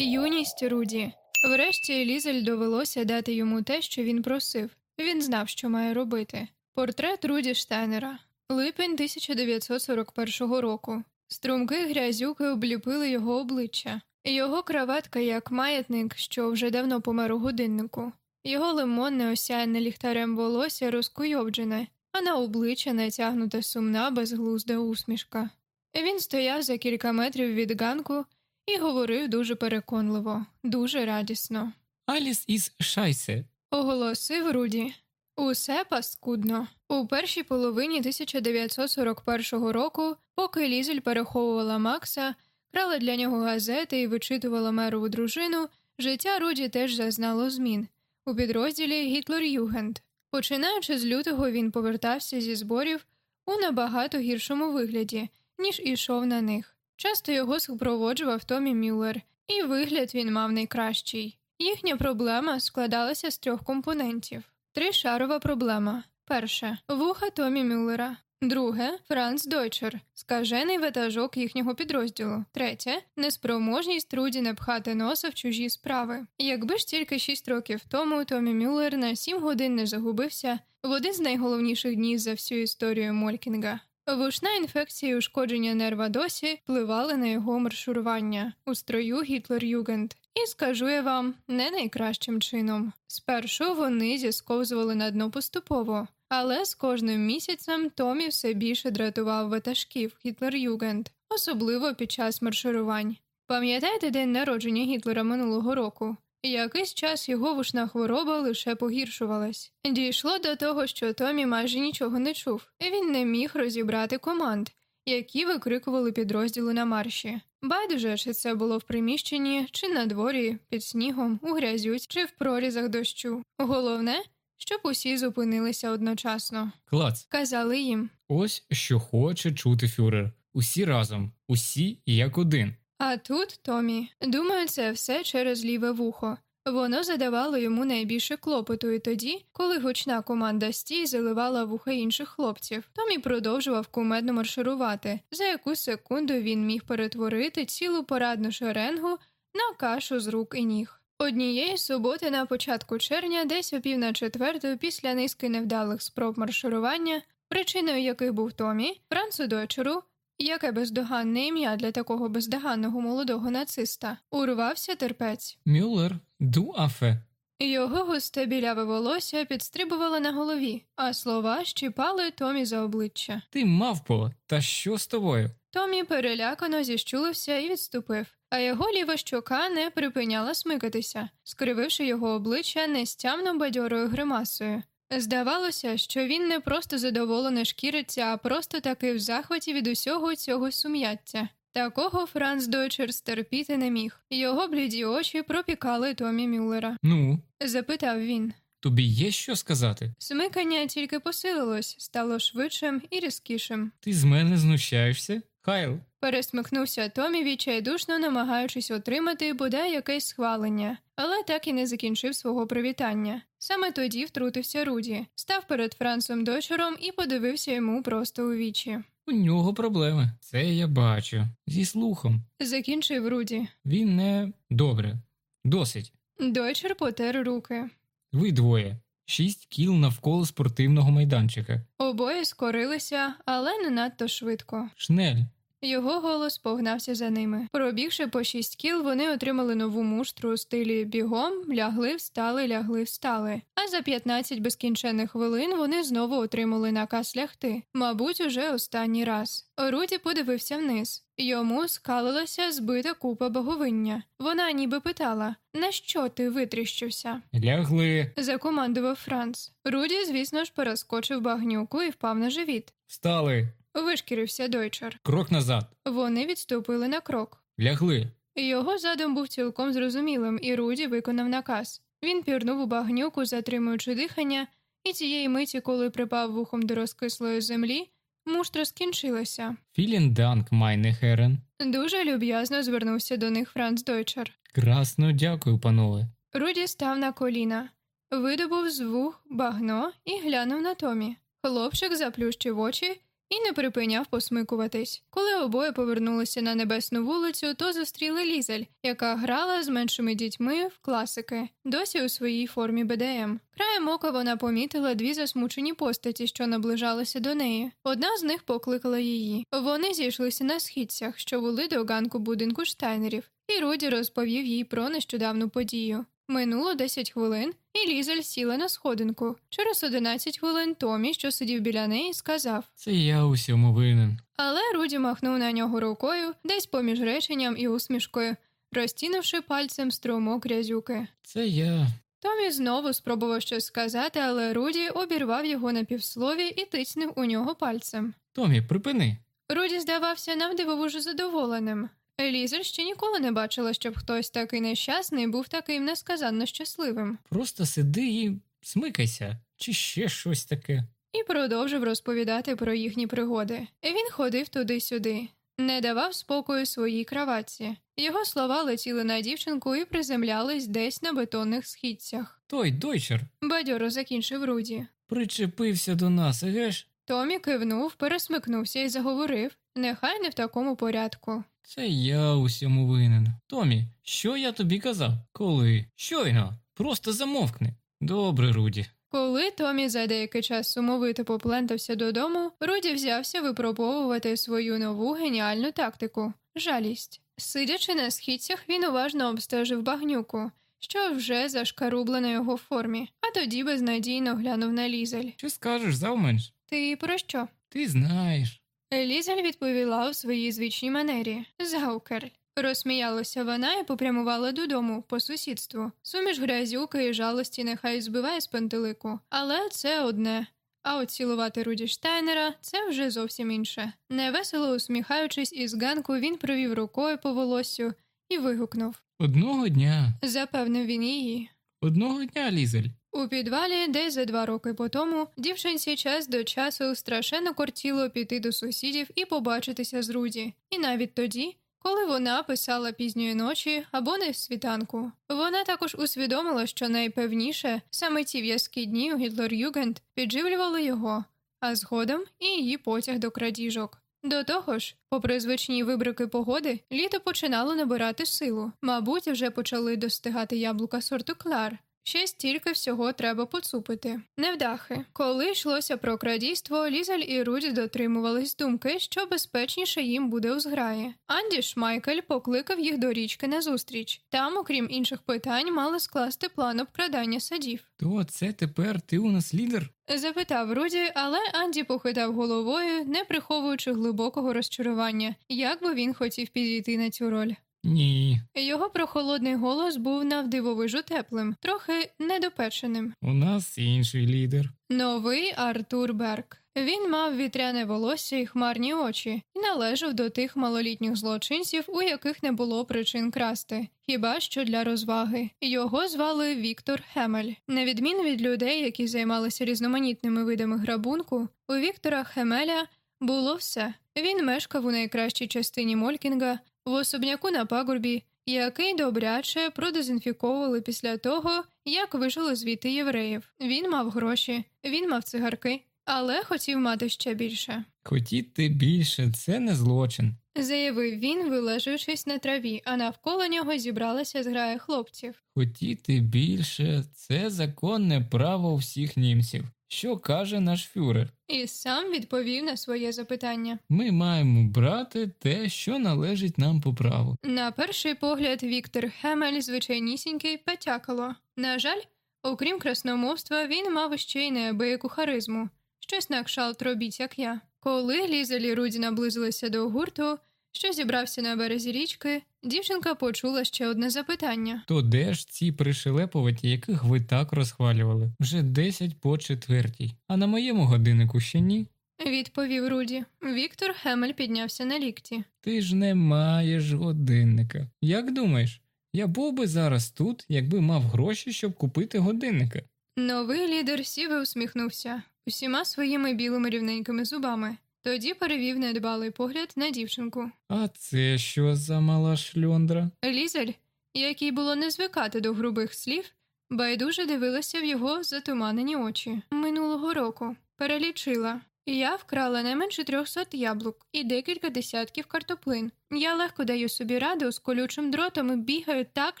Юність Руді. Врешті Лізель довелося дати йому те, що він просив. Він знав, що має робити. Портрет Руді Штайнера. Липень 1941 року. Струмки грязюки обліпили його обличчя. Його краватка як маятник, що вже давно помер у годиннику. Його лимонне осяяне ліхтарем волосся розкуйовджене, а на обличчя натягнута сумна безглузда усмішка. Він стояв за кілька метрів від ганку і говорив дуже переконливо, дуже радісно. Аліс із Шайсе. Оголосив Руді. Усе паскудно. У першій половині 1941 року, поки Лізель переховувала Макса, крала для нього газети і вичитувала мерову дружину, життя Руді теж зазнало змін у підрозділі Гітлер Югенд. Починаючи з лютого, він повертався зі зборів у набагато гіршому вигляді, ніж ішов на них. Часто його супроводжував Томі Мюллер, і вигляд він мав найкращий. Їхня проблема складалася з трьох компонентів: тришарова проблема. Перше вуха Томі Мюллера. Друге Франц Дойчер, скажений ватажок їхнього підрозділу. Третє неспроможність Труді не пхати носа в чужі справи. Якби ж тільки шість років тому Томі Мюллер на сім годин не загубився в один з найголовніших днів за всю історію Молькінга. Вушна інфекція і ушкодження нерва досі впливали на його маршурування у строю Гітлер-Югенд. І скажу я вам не найкращим чином. Спершу вони зісковзували на дно поступово, але з кожним місяцем Томі все більше дратував ватажків Гітлер-Югенд, особливо під час марширувань. Пам'ятаєте день народження Гітлера минулого року? Якийсь час його вушна хвороба лише погіршувалась. Дійшло до того, що Томі майже нічого не чув, він не міг розібрати команд, які викрикували підрозділи на марші. Байдуже, чи це було в приміщенні, чи на дворі, під снігом, у грязюці, чи в прорізах дощу. Головне, щоб усі зупинилися одночасно. Клац. Казали їм. Ось що хоче чути фюрер. Усі разом, усі як один. А тут Томі. Думаю, це все через ліве вухо. Воно задавало йому найбільше клопоту і тоді, коли гучна команда стій заливала вуха інших хлопців. Томі продовжував кумедно марширувати. За яку секунду він міг перетворити цілу порадну шеренгу на кашу з рук і ніг. Однієї суботи на початку червня, десь о пів на четверту, після низки невдалих спроб марширування, причиною яких був Томі, Францу дочеру, яке бездоганне ім'я для такого бездоганного молодого нациста, урвався терпець. Мюллер, ду афе. Його густе біляве волосся підстрибувало на голові, а слова щіпали Томі за обличчя. Ти мавпо, та що з тобою? Томі перелякано зіщулився і відступив, а його ліва щока не припиняла смикатися, скрививши його обличчя нестямно бадьорою гримасою. Здавалося, що він не просто задоволено шкіриться, а просто таки в захваті від усього цього сум'яття. Такого Франц Дойчер стерпіти не міг. Його бліді очі пропікали Томі Мюллера. Ну, Запитав він. тобі є що сказати? Смикання тільки посилилось, стало швидшим і різкішим. Ти з мене знущаєшся? Хайл, Пересмикнувся Томі відчайдушно намагаючись отримати бодай якесь схвалення, але так і не закінчив свого привітання. Саме тоді втрутився Руді, став перед Францем дочером і подивився йому просто у вічі. у нього проблеми. Це я бачу. Зі слухом. Закінчив Руді. Він не добре. Досить. Дойчер потер руки. Ви двоє. Шість кіл навколо спортивного майданчика. Обоє скорилися, але не надто швидко. Шнель. Його голос погнався за ними. Пробігши по шість кіл, вони отримали нову муштру у стилі бігом, лягли, встали, лягли, встали. А за 15 безкінченних хвилин вони знову отримали наказ лягти. Мабуть, уже останній раз. Руді подивився вниз. Йому скалилася збита купа боговиння. Вона ніби питала: на що ти витріщився? Лягли. Закомандував Франц. Руді, звісно ж, перескочив багнюку і впав на живіт. Встали. Вишкірився дойчер. Крок назад. Вони відступили на крок. Лягли. Його задум був цілком зрозумілим, і Руді виконав наказ. Він пірнув у багнюку, затримуючи дихання, і цієї миті, коли припав вухом до розкислої землі, муштра скінчилася. Філін данк, майне херен. Дуже люб'язно звернувся до них Франц Дойчер. Красно дякую, панове. Руді став на коліна, видобув з вух багно і глянув на Томі. Хлопчик заплющив очі і не припиняв посмикуватись. Коли обоє повернулися на небесну вулицю, то зустріли Лізель, яка грала з меншими дітьми в класики, досі у своїй формі БДМ. Краєм ока вона помітила дві засмучені постаті, що наближалися до неї. Одна з них покликала її. Вони зійшлися на східцях, що були до ганку будинку штайнерів, і Руді розповів їй про нещодавну подію. Минуло 10 хвилин, і Лізель сіла на сходинку. Через 11 хвилин Томі, що сидів біля неї, сказав. Це я усьому винен. Але Руді махнув на нього рукою, десь поміж реченням і усмішкою, розтінувши пальцем струмок грязюки. Це я. Томі знову спробував щось сказати, але Руді обірвав його на півслові і тицнув у нього пальцем. Томі, припини. Руді здавався навдивовижу задоволеним. Лізель ще ніколи не бачила, щоб хтось такий нещасний був таким несказанно щасливим, Просто сиди і смикайся, чи ще щось таке. і продовжив розповідати про їхні пригоди. Він ходив туди-сюди, не давав спокою своїй краватці. Його слова летіли на дівчинку і приземлялись десь на бетонних східцях. Той дойчер Бадьоро закінчив Руді. причепився до нас, еге ж? Томі кивнув, пересмикнувся і заговорив нехай не в такому порядку. Це я усьому винен. Томі, що я тобі казав? Коли? Щойно. Просто замовкни. Добре, Руді. Коли Томі за деякий час сумовито поплентався додому, Руді взявся випробовувати свою нову геніальну тактику жалість. Сидячи на східцях, він уважно обстежив багнюку, що вже зашкарубла на його формі, а тоді безнадійно глянув на лізель. Що скажеш завменш? Ти про що? Ти знаєш. Лізель відповіла у своїй звичній манері Заукерль. Розсміялася вона і попрямувала додому по сусідству. Суміш грязюки і жалості нехай збиває з пантелику, але це одне. А от цілувати Руді Штайнера це вже зовсім інше. Невесело усміхаючись із ганку, він провів рукою по волосю і вигукнув. Одного дня. Запевнив він її. Одного дня, Лізель. У підвалі, десь за два роки по тому, дівчинці час до часу страшенно кортіло піти до сусідів і побачитися з Руді. І навіть тоді, коли вона писала пізньої ночі або не світанку, вона також усвідомила, що найпевніше саме ці в'язкі дні у Гітлер-Югенд підживлювали його, а згодом і її потяг до крадіжок. До того ж, попри звичні вибрики погоди, літо починало набирати силу. Мабуть, вже почали достигати яблука сорту клар. Ще стільки всього треба поцупити. Невдахи. Коли йшлося про крадійство, Лізель і Руді дотримувались думки, що безпечніше їм буде у зграї. Анді Шмайкель покликав їх до річки на зустріч. Там, окрім інших питань, мали скласти план обкрадання садів. То це тепер ти у нас лідер? Запитав Руді, але Анді похитав головою, не приховуючи глибокого розчарування, як би він хотів підійти на цю роль. Ні. Його прохолодний голос був навдивовижу теплим, трохи недопеченим. У нас інший лідер. Новий Артур Берг. Він мав вітряне волосся і хмарні очі, і належав до тих малолітніх злочинців, у яких не було причин красти, хіба що для розваги. Його звали Віктор Хемель. На відміну від людей, які займалися різноманітними видами грабунку, у Віктора Хемеля було все. Він мешкав у найкращій частині Молькінга, в особняку на пагорбі, який добряче продезінфіковували після того, як вижили звідти євреїв. Він мав гроші, він мав цигарки, але хотів мати ще більше. Хотіти більше це не злочин. Заявив він, вилежуючись на траві, а навколо нього зібралася зграя хлопців. Хотіти більше це законне право всіх німців. Що каже наш фюрер? І сам відповів на своє запитання. Ми маємо брати те, що належить нам по праву. На перший погляд, Віктор Хемель звичайнісінький потякало. На жаль, окрім красномовства, він мав ще й неабияку харизму, щось на кшалт робіть, як я. Коли Лізель і Руді наблизилися до гурту, що зібрався на березі річки, дівчинка почула ще одне запитання. То де ж ці пришелепуваті, яких ви так розхвалювали? Вже десять по четвертій, а на моєму годиннику ще ні. Відповів Руді. Віктор Хемель піднявся на лікті. Ти ж не маєш годинника. Як думаєш, я був би зараз тут, якби мав гроші, щоб купити годинника. Новий лідер сів і усміхнувся усіма своїми білими рівненькими зубами. Тоді перевів недбалий погляд на дівчинку. А це що за мала шльондра? Лізель, якій було не звикати до грубих слів, байдуже дивилася в його затуманені очі. Минулого року перелічила Я вкрала не менше трьохсот яблук і декілька десятків картоплин. Я легко даю собі раду з колючим дротом і бігаю так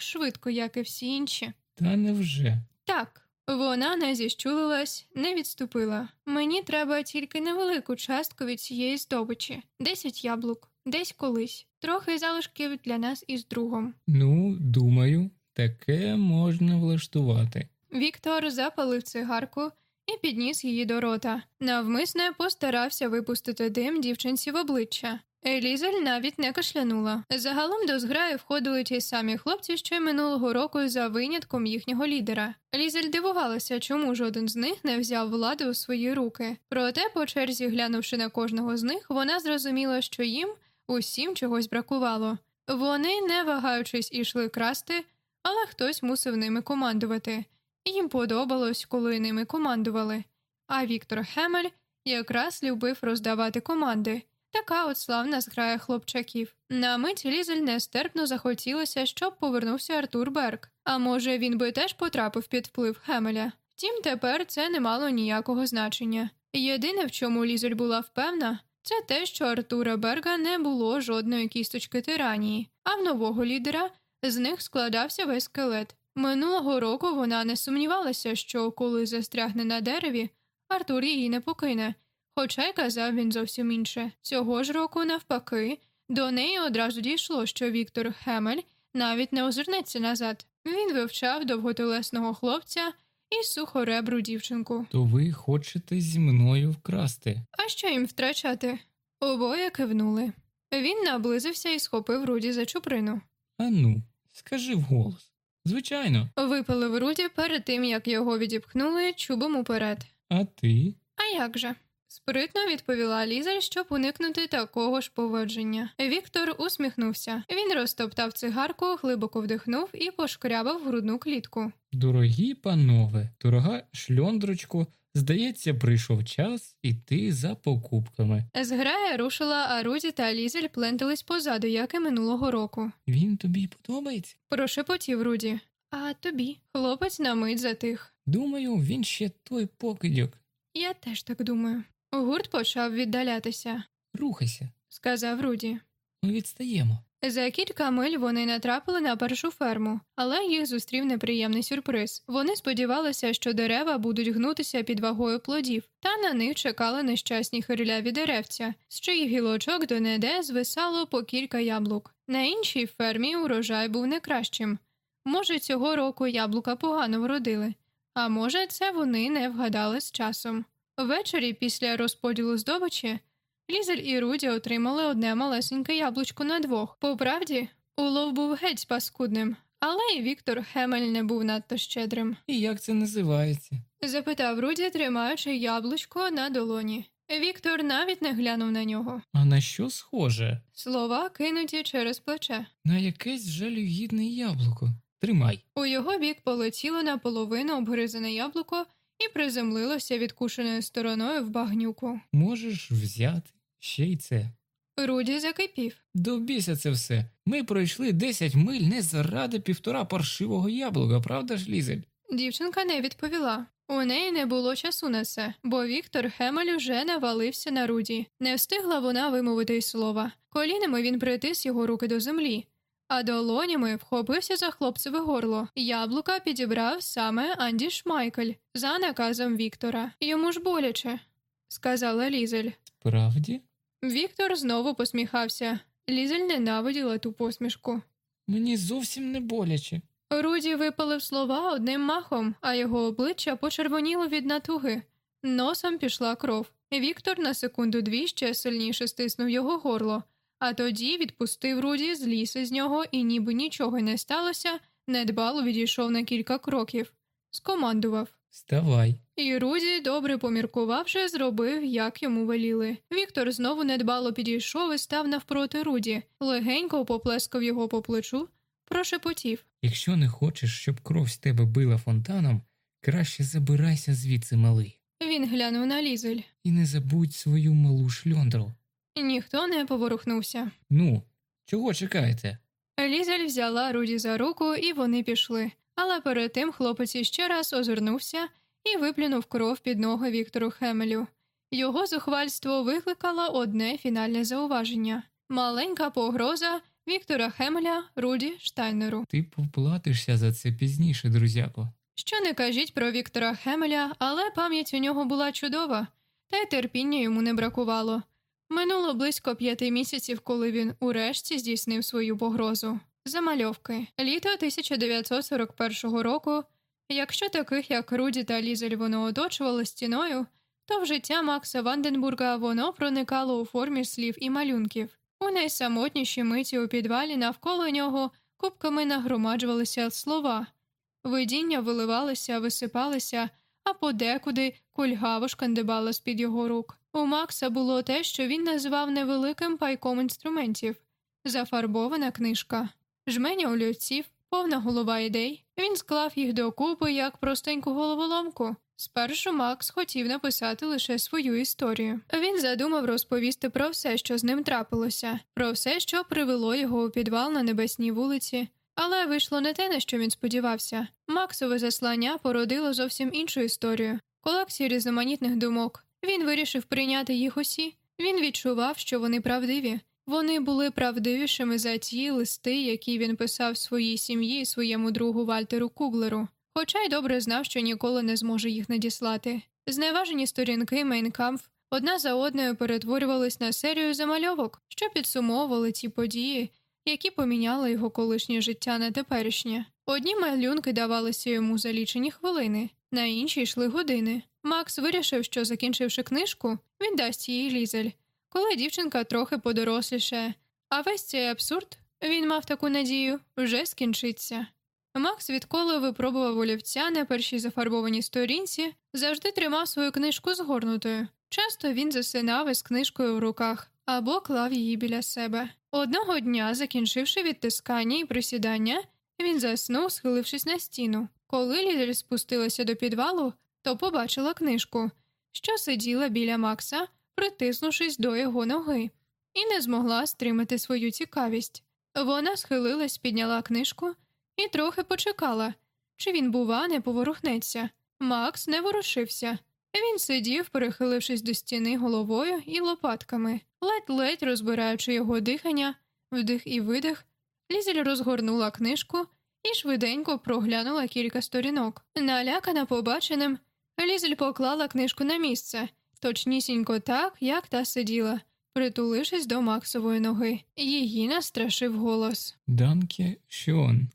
швидко, як і всі інші. Та невже? Так, вона не зіщулилась, не відступила. Мені треба тільки невелику частку від цієї здобичі десять яблук, десь колись, трохи залишків для нас із другом. Ну, думаю, таке можна влаштувати. Віктор запалив цигарку і підніс її до рота. Навмисне постарався випустити дим дівчинці в обличчя. Елізель навіть не кашлянула. Загалом до зграї входили ті самі хлопці, що й минулого року за винятком їхнього лідера. Лізель дивувалася, чому жоден з них не взяв влади у свої руки. Проте, по черзі глянувши на кожного з них, вона зрозуміла, що їм усім чогось бракувало. Вони, не вагаючись, ішли красти, але хтось мусив ними командувати. Їм подобалось, коли ними командували. А Віктор Хемель якраз любив роздавати команди. Така от славна зграя хлопчаків. На мить Лізель нестерпно захотілося, щоб повернувся Артур Берг. А може, він би теж потрапив під вплив Хемеля. Втім, тепер це не мало ніякого значення. Єдине, в чому Лізель була впевна, це те, що Артура Берга не було жодної кісточки тиранії, а в нового лідера з них складався весь скелет. Минулого року вона не сумнівалася, що коли застрягне на дереві, Артур її не покине. Хоча й казав він зовсім інше. Цього ж року, навпаки, до неї одразу дійшло, що Віктор Хемель навіть не озирнеться назад. Він вивчав довготелесного хлопця і сухоребру дівчинку. То ви хочете зі мною вкрасти? А що їм втрачати? Обоє кивнули. Він наблизився і схопив Руді за чуприну. Ану, скажи вголос. Звичайно, Випалив Руді перед тим, як його відіпхнули чубом уперед. а ти? А як же? Спритно відповіла Лізель, щоб уникнути такого ж поводження. Віктор усміхнувся. Він розтоптав цигарку, глибоко вдихнув і пошкрябав грудну клітку. Дорогі панове, дорога шльондрочко, здається, прийшов час іти за покупками. Зграя рушила, а Руді та Лізель плентались позаду, як і минулого року. Він тобі подобається? Прошепотів Руді. А тобі? Хлопець на мить затих. Думаю, він ще той покидьок. Я теж так думаю. Гурт почав віддалятися, Рухайся, сказав Руді. ми відстаємо. За кілька миль вони натрапили на першу ферму, але їх зустрів неприємний сюрприз. Вони сподівалися, що дерева будуть гнутися під вагою плодів, та на них чекали нещасні хирляві деревця, з чиїх гілочок до неде звисало по кілька яблук. На іншій фермі урожай був не кращим. Може, цього року яблука погано вродили, а може, це вони не вгадали з часом. Ввечері, після розподілу здобичі, Лізель і Руді отримали одне малесеньке яблучко на двох. По правді, улов був геть паскудним, але і Віктор Хемель не був надто щедрим. І як це називається? Запитав Руді, тримаючи яблучко на долоні. Віктор навіть не глянув на нього. А на що схоже? Слова кинуті через плече. На якесь жалюгідне яблуко. Тримай. У його бік полетіло наполовину обгризане яблуко і приземлилося відкушеною стороною в багнюку. Можеш взяти ще й це. Руді закипів. До біса це все. Ми пройшли 10 миль не заради півтора паршивого яблука, правда ж, Лізель? Дівчинка не відповіла. У неї не було часу на це, бо Віктор Хемель уже навалився на Руді. Не встигла вона вимовити й слова. Колінами він притис його руки до землі, а долонями вхопився за хлопцеве горло. Яблука підібрав саме Анді Шмайкель за наказом Віктора. Йому ж боляче, сказала Лізель. Справді? Віктор знову посміхався. Лізель ненавиділа ту посмішку. Мені зовсім не боляче. Руді випалив слова одним махом, а його обличчя почервоніло від натуги. Носом пішла кров. Віктор на секунду дві ще сильніше стиснув його горло, а тоді відпустив Руді, зліз із нього і, ніби нічого не сталося, недбало відійшов на кілька кроків. Скомандував. Вставай. І Руді, добре поміркувавши, зробив, як йому веліли. Віктор знову недбало підійшов і став навпроти Руді, легенько поплескав його по плечу, прошепотів. Якщо не хочеш, щоб кров з тебе била фонтаном, краще забирайся звідси, малий. Він глянув на лізель. І не забудь свою малу шльондру. Ніхто не поворухнувся. Ну, чого чекаєте? Лізель взяла Руді за руку, і вони пішли. Але перед тим хлопець іще раз озирнувся і виплюнув кров під ноги Віктору Хемелю. Його зухвальство викликало одне фінальне зауваження маленька погроза Віктора Хемеля Руді Штайнеру. Ти поплатишся за це пізніше, друзяко. Що не кажіть про Віктора Хемеля, але пам'ять у нього була чудова, та й терпіння йому не бракувало. Минуло близько п'яти місяців, коли він урешті здійснив свою погрозу. Замальовки літо 1941 року. Якщо таких, як Руді та Лізель, воно оточувало стіною, то в життя Макса Ванденбурга воно проникало у формі слів і малюнків. У найсамотнішій миті у підвалі навколо нього кубками нагромаджувалися слова. Видіння виливалися, висипалися, а подекуди кульгаво шкандибало з під його рук. У Макса було те, що він називав невеликим пайком інструментів зафарбована книжка, жменя олівців, повна голова ідей. Він склав їх докупи як простеньку головоломку. Спершу Макс хотів написати лише свою історію. Він задумав розповісти про все, що з ним трапилося, про все, що привело його у підвал на небесній вулиці. Але вийшло не те, на що він сподівався. Максове заслання породило зовсім іншу історію, колекцію різноманітних думок. Він вирішив прийняти їх усі. Він відчував, що вони правдиві. Вони були правдивішими за ті листи, які він писав своїй сім'ї і своєму другу Вальтеру Куглеру, хоча й добре знав, що ніколи не зможе їх надіслати. Зневажені сторінки Мейнкамф одна за одною перетворювались на серію замальовок, що підсумовували ті події, які поміняли його колишнє життя на теперішнє. Одні малюнки давалися йому за лічені хвилини, на інші йшли години. Макс вирішив, що, закінчивши книжку, він дасть їй лізель, коли дівчинка трохи подоросліше, а весь цей абсурд, він мав таку надію, вже скінчиться. Макс відколи випробував олівця на першій зафарбованій сторінці, завжди тримав свою книжку згорнутою. Часто він засинав із книжкою в руках або клав її біля себе. Одного дня, закінчивши відтискання і присідання, він заснув, схилившись на стіну. Коли Лізель спустилася до підвалу, то побачила книжку, що сиділа біля Макса, притиснувшись до його ноги, і не змогла стримати свою цікавість. Вона схилилась, підняла книжку і трохи почекала, чи він, бува, не поворухнеться. Макс не ворушився. Він сидів, перехилившись до стіни головою і лопатками, ледь-ледь розбираючи його дихання, вдих і видих, Лізель розгорнула книжку і швиденько проглянула кілька сторінок. Налякана побаченим, Лізель поклала книжку на місце, точнісінько так, як та сиділа, притулившись до Максової ноги. Її настрашив голос. Данке Шон.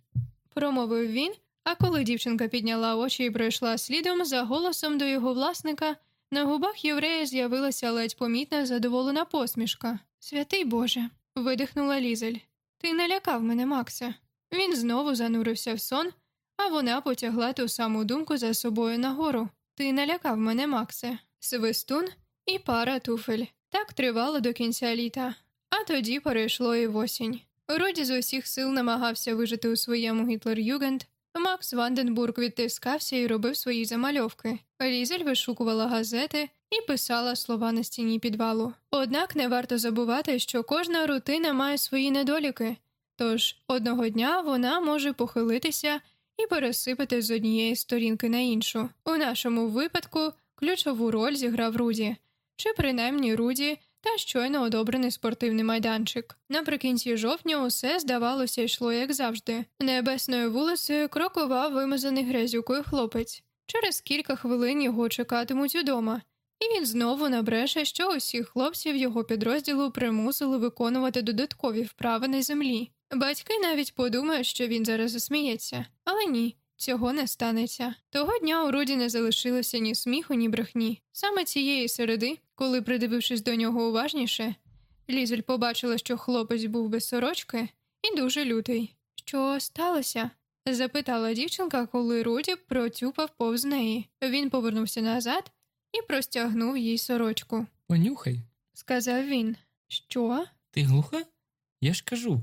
Промовив він, а коли дівчинка підняла очі і пройшла слідом за голосом до його власника, на губах єврея з'явилася ледь помітна задоволена посмішка. Святий Боже, видихнула Лізель. Ти не лякав мене, Максе. Він знову занурився в сон, а вона потягла ту саму думку за собою нагору. Ти налякав мене, Максе, свистун і пара туфель. Так тривало до кінця літа, а тоді перейшло і в осінь. Роді з усіх сил намагався вижити у своєму Гітлер-Югенд. Макс Ванденбург відтискався і робив свої замальовки. Лізель вишукувала газети і писала слова на стіні підвалу. Однак не варто забувати, що кожна рутина має свої недоліки, тож одного дня вона може похилитися і пересипати з однієї сторінки на іншу. У нашому випадку ключову роль зіграв Руді, чи принаймні Руді та щойно одобрений спортивний майданчик. Наприкінці жовтня усе, здавалося, йшло як завжди. Небесною вулицею крокував вимазаний грязюкою хлопець. Через кілька хвилин його чекатимуть удома, і він знову набреше, що усіх хлопців його підрозділу примусили виконувати додаткові вправи на землі. Батьки навіть подумають, що він зараз засміється, але ні. Цього не станеться. Того дня у Руді не залишилося ні сміху, ні брехні. Саме цієї середи, коли, придивившись до нього уважніше, Лізель побачила, що хлопець був без сорочки і дуже лютий. Що сталося? запитала дівчинка, коли Руді протюпав повз неї. Він повернувся назад і простягнув їй сорочку. Понюхай. Сказав він. Що? Ти глуха? Я ж кажу.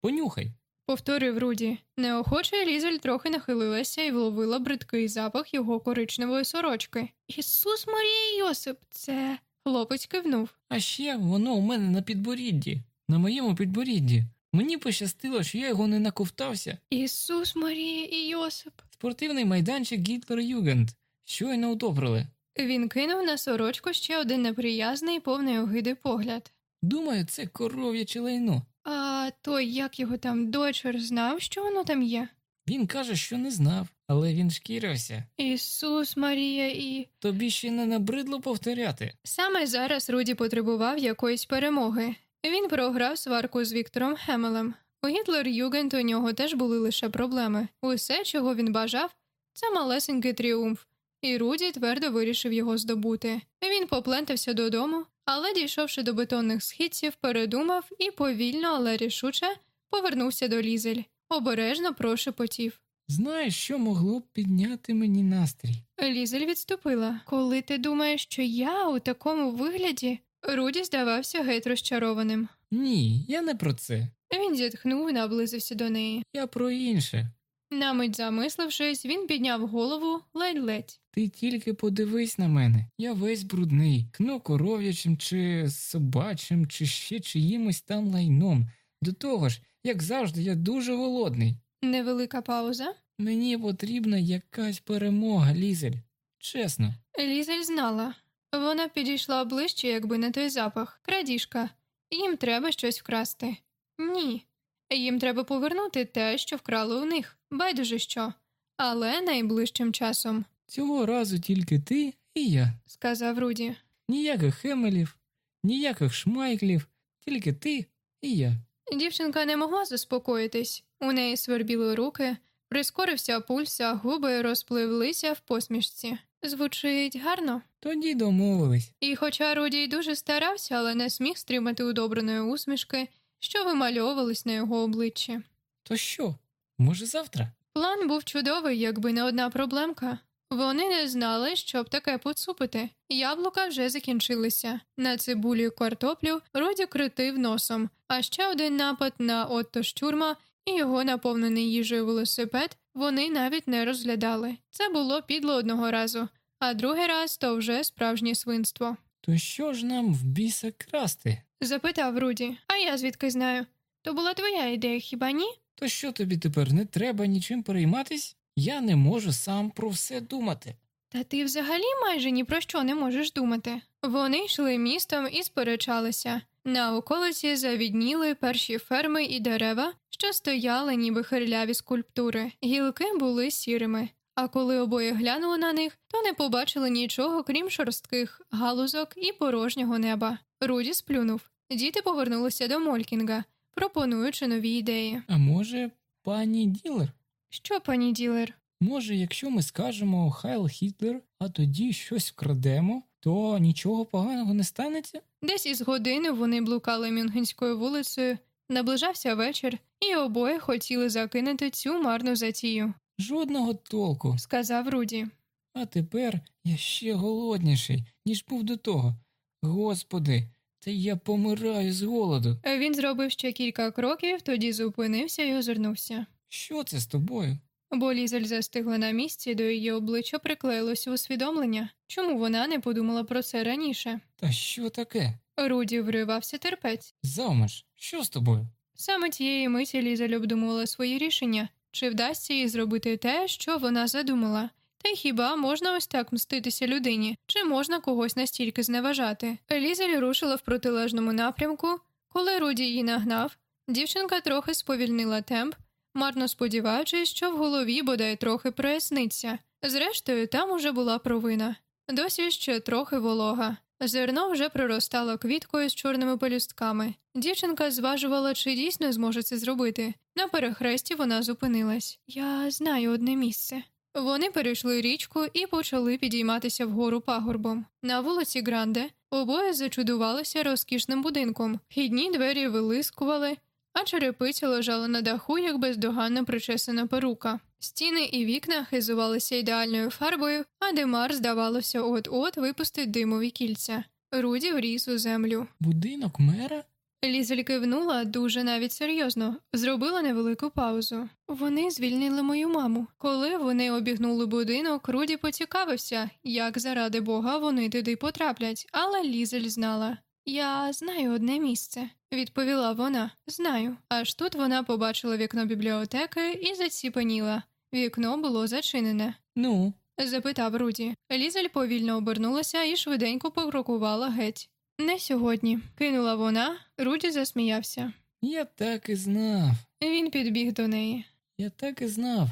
Понюхай. Повторив Руді. Неохоче Лізель трохи нахилилася і вловила бридкий запах його коричневої сорочки. Ісус Марія Йосип, це. Хлопець кивнув. А ще воно у мене на підборідді, на моєму підборідді. Мені пощастило, що я його не наковтався. Ісус Марія і Йосип. Спортивний майданчик Гітлер Югенд. Щойно удобрили. Він кинув на сорочку ще один неприязний, повний огиди погляд. Думаю, це коров'яче лайно. А той, як його там дочер, знав, що воно там є. Він каже, що не знав, але він шкірився. Ісус, Марія і. Тобі ще не набридло повторяти. Саме зараз Руді потребував якоїсь перемоги. Він програв сварку з Віктором Хемелем. У Гітлер Югент у нього теж були лише проблеми. Усе, чого він бажав, це малесенький тріумф, і Руді твердо вирішив його здобути. Він поплентався додому, але, дійшовши до бетонних східців, передумав і повільно, але рішуче повернувся до лізель. Обережно прошепотів. Знаєш, що могло б підняти мені настрій? Лізель відступила. Коли ти думаєш, що я у такому вигляді? Руді здавався геть розчарованим. Ні, я не про це. Він зітхнув і наблизився до неї. Я про інше. На мить замислившись, він підняв голову ледь-ледь. Ти тільки подивись на мене. Я весь брудний, кну коров'ячим чи собачим, чи ще чиїмось там лайном. До того ж, як завжди, я дуже голодний. Невелика пауза. Мені потрібна якась перемога, Лізель. Чесно. Лізель знала. Вона підійшла ближче, якби не той запах. Крадіжка. Їм треба щось вкрасти. Ні. Їм треба повернути те, що вкрали у них. Байдуже що. Але найближчим часом, Цього разу тільки ти і я. сказав Руді. Ніяких хемелів, ніяких шмайклів, тільки ти і я. Дівчинка не могла заспокоїтись. У неї свербіли руки, прискорився пульс, а губи розпливлися в посмішці. Звучить гарно. Тоді домовились. І хоча Руді й дуже старався, але не сміг стримати удобреної усмішки, що вимальовувались на його обличчі. То що? Може, завтра? План був чудовий, якби не одна проблемка. Вони не знали, щоб таке поцупити. Яблука вже закінчилися. На цибулю й картоплю Роді критив носом, а ще один напад на Отто Штюрма і його наповнений їжею велосипед вони навіть не розглядали. Це було підло одного разу, а другий раз то вже справжнє свинство. То що ж нам в біса красти? Запитав Руді, а я звідки знаю? То була твоя ідея, хіба ні? То що тобі тепер не треба нічим перейматись? Я не можу сам про все думати. Та ти взагалі майже ні про що не можеш думати. Вони йшли містом і сперечалися. На околиці завідніли перші ферми і дерева, що стояли, ніби хирляві скульптури. Гілки були сірими. А коли обоє глянули на них, то не побачили нічого, крім шорстких галузок і порожнього неба. Руді сплюнув. Діти повернулися до Молькінга, пропонуючи нові ідеї. А може, пані ділер? Що, пані ділер? Може, якщо ми скажемо Хайл Хітлер, а тоді щось вкрадемо, то нічого поганого не станеться? Десь із години вони блукали Мюнхенською вулицею, наближався вечір, і обоє хотіли закинути цю марну затію, Жодного толку. сказав Руді. А тепер я ще голодніший, ніж був до того. Господи, та я помираю з голоду. Він зробив ще кілька кроків, тоді зупинився і озирнувся. Що це з тобою? Бо Лізель застигла на місці, до її обличчя приклеїлося усвідомлення, чому вона не подумала про це раніше. Та що таке? Руді вривався терпець. Завмаш, що з тобою? Саме тієї миті Лізель обдумувала свої рішення, чи вдасться їй зробити те, що вона задумала. Та й хіба можна ось так мститися людині, чи можна когось настільки зневажати? Лізель рушила в протилежному напрямку. Коли Руді її нагнав, дівчинка трохи сповільнила темп, марно сподіваючись, що в голові бодай трохи проясниться. Зрештою, там уже була провина. Досі ще трохи волога. Зерно вже проростало квіткою з чорними пелюстками. Дівчинка зважувала, чи дійсно зможе це зробити. На перехресті вона зупинилась. Я знаю одне місце. Вони перейшли річку і почали підійматися вгору пагорбом. На вулиці Гранде обоє зачудувалися розкішним будинком. Хідні двері вилискували, а черепиця лежала на даху, як бездоганно причесана перука. Стіни і вікна хизувалися ідеальною фарбою, а Демар, здавалося, от-от випустить димові кільця. Руді вріс у землю. Будинок мера? Лізель кивнула дуже навіть серйозно, зробила невелику паузу. Вони звільнили мою маму. Коли вони обігнули будинок, Руді поцікавився, як заради Бога вони туди потраплять, але Лізель знала. Я знаю одне місце, відповіла вона. Знаю. Аж тут вона побачила вікно бібліотеки і заціпеніла. Вікно було зачинене. Ну, запитав Руді. Лізель повільно обернулася і швиденько покрокувала геть. Не сьогодні, кинула вона, Руді засміявся. Я так і знав. Він підбіг до неї. Я так і знав.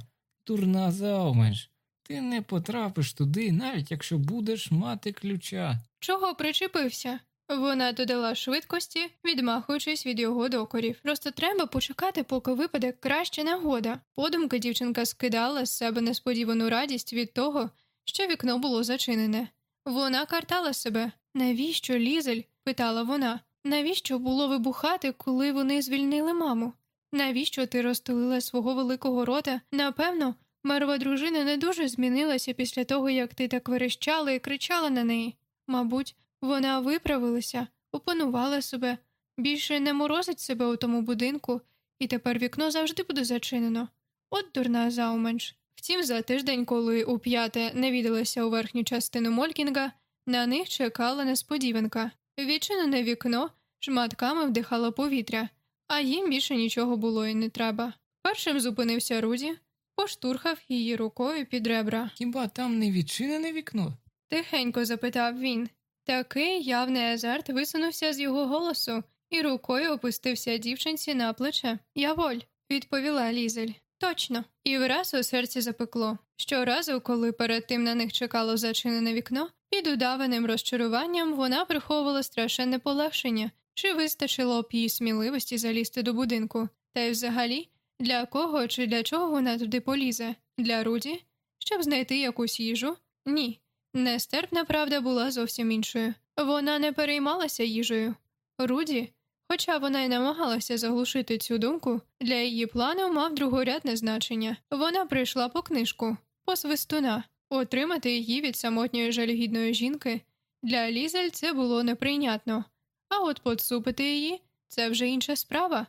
Дурна заумеш. Ти не потрапиш туди, навіть якщо будеш мати ключа. Чого причепився? Вона додала швидкості, відмахуючись від його докорів. Просто треба почекати, поки випаде краща нагода. Подумки дівчинка скидала з себе несподівану радість від того, що вікно було зачинене. Вона картала себе. Навіщо лізель? питала вона. Навіщо було вибухати, коли вони звільнили маму? Навіщо ти розтулила свого великого рота? Напевно, Марова дружина не дуже змінилася після того, як ти так верещала і кричала на неї. Мабуть, вона виправилася, опанувала себе, більше не морозить себе у тому будинку, і тепер вікно завжди буде зачинено. От дурна зауменш. Втім, за тиждень, коли у п'яте не віддалися у верхню частину Молькінга, на них чекала несподіванка. Відчинене вікно шматками вдихало повітря, а їм більше нічого було і не треба. Першим зупинився Руді, поштурхав її рукою під ребра. Хіба там не відчинене вікно? Тихенько запитав він. Такий явний азарт висунувся з його голосу і рукою опустився дівчинці на плече. Я воль, відповіла Лізель. Точно, і враз у серці запекло. Щоразу, коли перед тим на них чекало зачинене вікно, під удаваним розчаруванням вона приховувала страшенне полегшення, чи вистачило б їй сміливості залізти до будинку. Та й взагалі, для кого чи для чого вона туди полізе? Для Руді? Щоб знайти якусь їжу? Ні. Нестерпна правда була зовсім іншою. Вона не переймалася їжею. Руді, хоча вона й намагалася заглушити цю думку, для її плану мав другорядне значення. Вона прийшла по книжку, по свистуна, отримати її від самотньої жалюгідної жінки. Для Лізель це було неприйнятно, а от поцупити її це вже інша справа.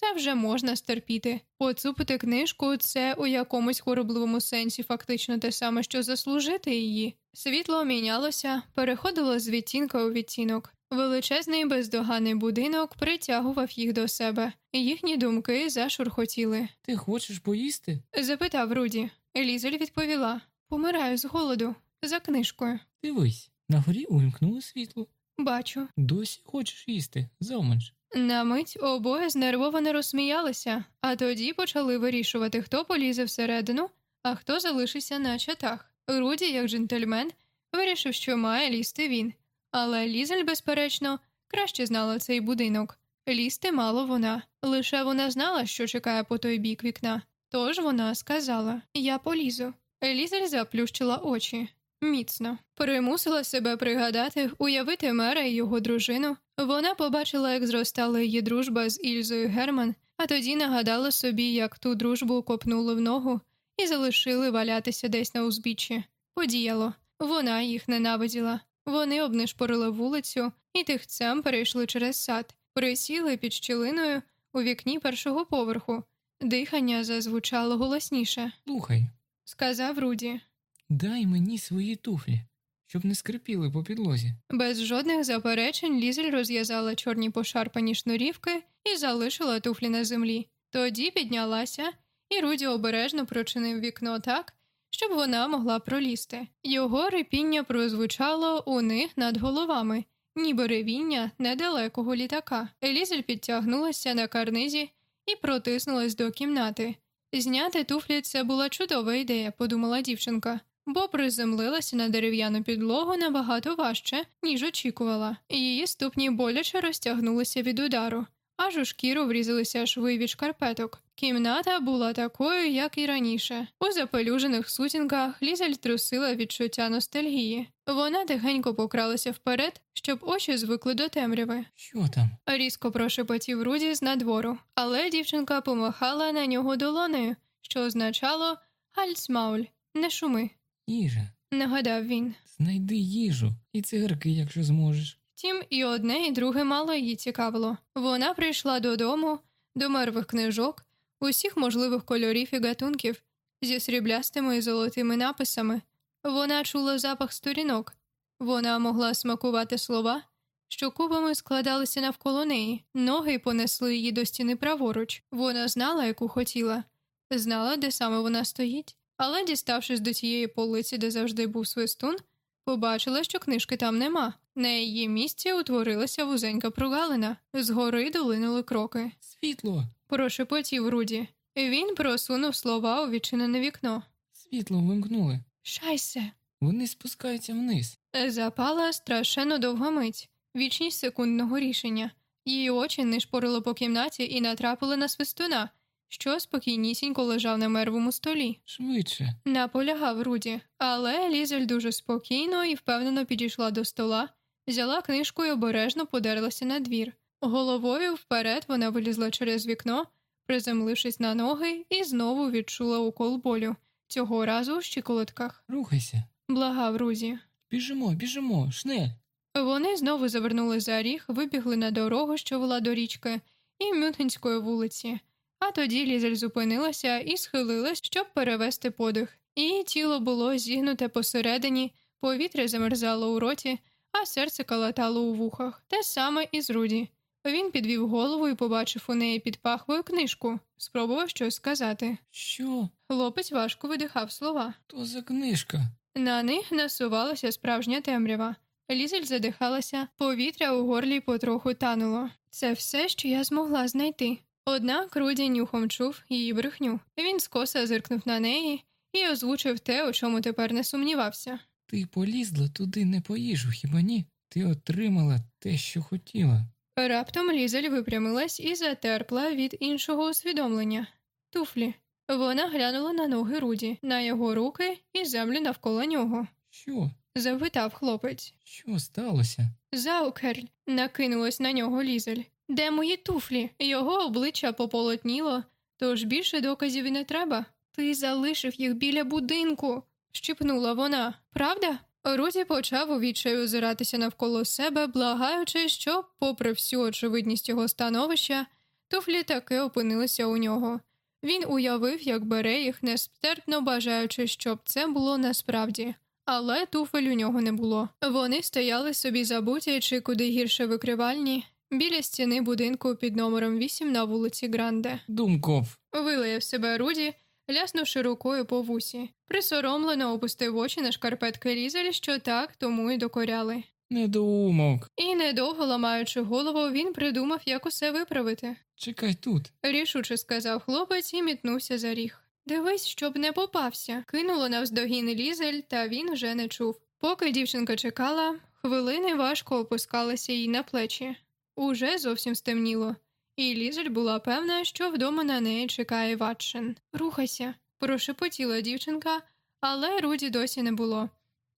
Це вже можна стерпіти. Поцупити книжку це у якомусь хворобливому сенсі фактично те саме, що заслужити її. Світло мінялося, переходило з відтінка у відтінок. Величезний бездоганний будинок притягував їх до себе, їхні думки зашурхотіли. Ти хочеш поїсти? Запитав Руді. Елізель відповіла: Помираю з голоду, за книжкою. Дивись, на горі увімкнули світло. Бачу. Досі хочеш їсти, заумеш. На мить обоє знервовано розсміялися, а тоді почали вирішувати, хто полізе всередину, а хто залишиться на чатах. Руді, як джентльмен, вирішив, що має лізти він, але Лізель, безперечно, краще знала цей будинок. Лізти мало вона, лише вона знала, що чекає по той бік вікна. Тож вона сказала Я полізу. Лізель заплющила очі. Міцно примусила себе пригадати, уявити мера і його дружину. Вона побачила, як зростала її дружба з Ільзою Герман, а тоді нагадала собі, як ту дружбу копнули в ногу і залишили валятися десь на узбіччі. Подіяло, вона їх ненавиділа. Вони обнишпорили вулицю і тихцем перейшли через сад, присіли під щілиною у вікні першого поверху. Дихання зазвучало голосніше. Слухай, Сказав Руді. дай мені свої туфлі, щоб не скрипіли по підлозі. Без жодних заперечень Лізель розв'язала чорні пошарпані шнурівки і залишила туфлі на землі. Тоді піднялася, і Руді обережно прочинив вікно так, щоб вона могла пролізти. Його репіння прозвучало у них над головами, ніби ревіння недалекого літака. Елізель підтягнулася на карнизі і протиснулась до кімнати. Зняти туфлі це була чудова ідея, подумала дівчинка, бо приземлилася на дерев'яну підлогу набагато важче, ніж очікувала. Її ступні боляче розтягнулися від удару, аж у шкіру врізалися шви від шкарпеток. Кімната була такою, як і раніше. У запелюжених сутінках Лізель трусила відчуття ностальгії. Вона тихенько покралася вперед, щоб очі звикли до темряви. Що там? Різко прошепотів Руді з надвору, але дівчинка помахала на нього долонею, що означало Гальцмауль, не шуми, Їжа. нагадав він. Знайди їжу і цигарки, якщо зможеш. Втім, і одне, і друге мало її цікавило. Вона прийшла додому, до мервих книжок, усіх можливих кольорів і гатунків, зі сріблястими і золотими написами. Вона чула запах сторінок, вона могла смакувати слова, що кубами складалися навколо неї, ноги понесли її до стіни праворуч. Вона знала, яку хотіла, знала, де саме вона стоїть. Але, діставшись до тієї полиці, де завжди був свистун, побачила, що книжки там нема. На її місці утворилася вузенька прогалина, згори долинули кроки. Світло, Прошепотів Руді. Він просунув слова у відчинене вікно. світло вимкнули. Шайсе. Вони спускаються вниз. Запала страшенно довга мить, вічність секундного рішення. Її очі нишпорили по кімнаті і натрапили на свистуна, що спокійнісінько лежав на мервому столі. Швидше. Наполягав Руді, але Лізель дуже спокійно і впевнено підійшла до стола, взяла книжку і обережно подерлася на двір. Головою вперед вона вилізла через вікно, приземлившись на ноги, і знову відчула укол болю, цього разу в щиколотках. Рухайся. Благав Руді. Біжимо, біжимо, schnell. Вони знову завернули за ріг, вибігли на дорогу, що вела до річки, і Мюнхенської вулиці. А тоді Лізель зупинилася і схилилась, щоб перевести подих. Її тіло було зігнуте посередині, повітря замерзало у роті, а серце калатало у вухах. Те саме і з Руді. Він підвів голову і побачив у неї під пахвою книжку, спробував щось сказати. Що? Хлопець важко видихав слова. То за книжка? На них насувалася справжня темрява. Лізель задихалася, повітря у горлі потроху тануло. Це все, що я змогла знайти. Однак Руді нюхом чув її брехню. Він скоса зиркнув на неї і озвучив те, у чому тепер не сумнівався. Ти полізла туди не по їжу, хіба ні? Ти отримала те, що хотіла. Раптом Лізель випрямилась і затерпла від іншого усвідомлення. Туфлі. Вона глянула на ноги Руді, на його руки і землю навколо нього. Що? Запитав хлопець. Що сталося? Заукерль накинулась на нього лізель. Де мої туфлі? Його обличчя пополотніло, тож більше доказів і не треба. Ти залишив їх біля будинку, щипнула вона. Правда? Рузі почав у відчаю озиратися навколо себе, благаючи, що, попри всю очевидність його становища, туфлі таки опинилися у нього. Він уявив, як бере їх, нестерпно бажаючи, щоб це було насправді. Але туфель у нього не було. Вони стояли собі забуті чи куди гірше викривальні, біля стіни будинку під номером 8 на вулиці Гранде. Думков. Вилаяв себе Руді, ляснувши рукою по вусі. Присоромлено опустив очі на шкарпетки Лізель, що так тому й докоряли. Недоумок. І недовго ламаючи голову, він придумав, як усе виправити. Чекай тут. Рішуче сказав хлопець і мітнувся за ріг. Дивись, щоб не попався. Кинуло навздогін Лізель, та він уже не чув. Поки дівчинка чекала, хвилини важко опускалися їй на плечі. Уже зовсім стемніло, і Лізель була певна, що вдома на неї чекає Ватшин. Рухайся, прошепотіла дівчинка, але Руді досі не було.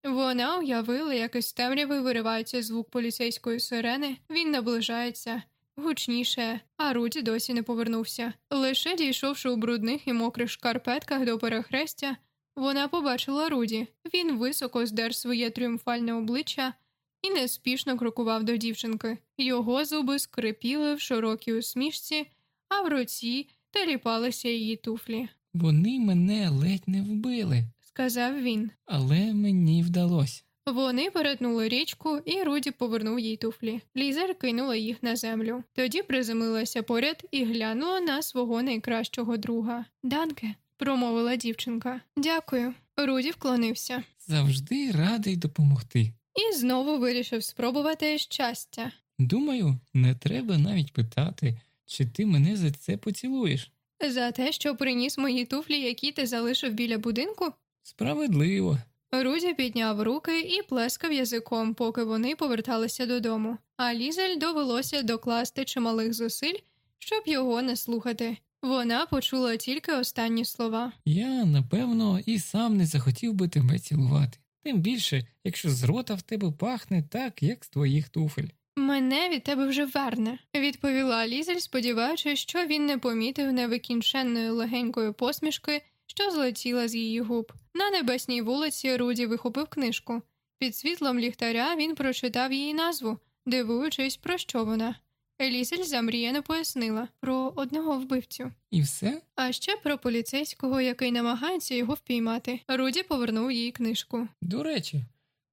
Вона уявила, як із темряви виривається звук поліцейської сирени, він наближається гучніше, а Руді досі не повернувся. Лише дійшовши у брудних і мокрих шкарпетках до перехрестя, вона побачила Руді. Він високо здер своє тріумфальне обличчя і неспішно крокував до дівчинки. Його зуби скрипіли в широкій усмішці, а в руці теліпалися її туфлі. Вони мене ледь не вбили, Сказав він. але мені вдалося. Вони перетнули річку, і Руді повернув їй туфлі. Лізер кинула їх на землю. Тоді приземлилася поряд і глянула на свого найкращого друга. Данке, промовила дівчинка. Дякую. Руді вклонився. Завжди радий допомогти. І знову вирішив спробувати щастя. Думаю, не треба навіть питати, чи ти мене за це поцілуєш. За те, що приніс мої туфлі, які ти залишив біля будинку. Справедливо. Руді підняв руки і плескав язиком, поки вони поверталися додому. А Лізель довелося докласти чималих зусиль, щоб його не слухати. Вона почула тільки останні слова. Я, напевно, і сам не захотів би тебе цілувати. Тим більше, якщо з рота в тебе пахне так, як з твоїх туфель. Мене від тебе вже верне, відповіла Лізель, сподіваючись, що він не помітив невикінченної легенької посмішки, що злетіла з її губ. На небесній вулиці Руді вихопив книжку. Під світлом ліхтаря він прочитав її назву, дивуючись, про що вона. Лізель замріяно пояснила про одного вбивцю. І все? А ще про поліцейського, який намагається його впіймати. Руді повернув їй книжку. До речі,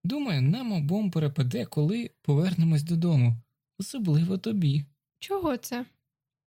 думаю, нам обом перепаде, коли повернемось додому. Особливо тобі. Чого це?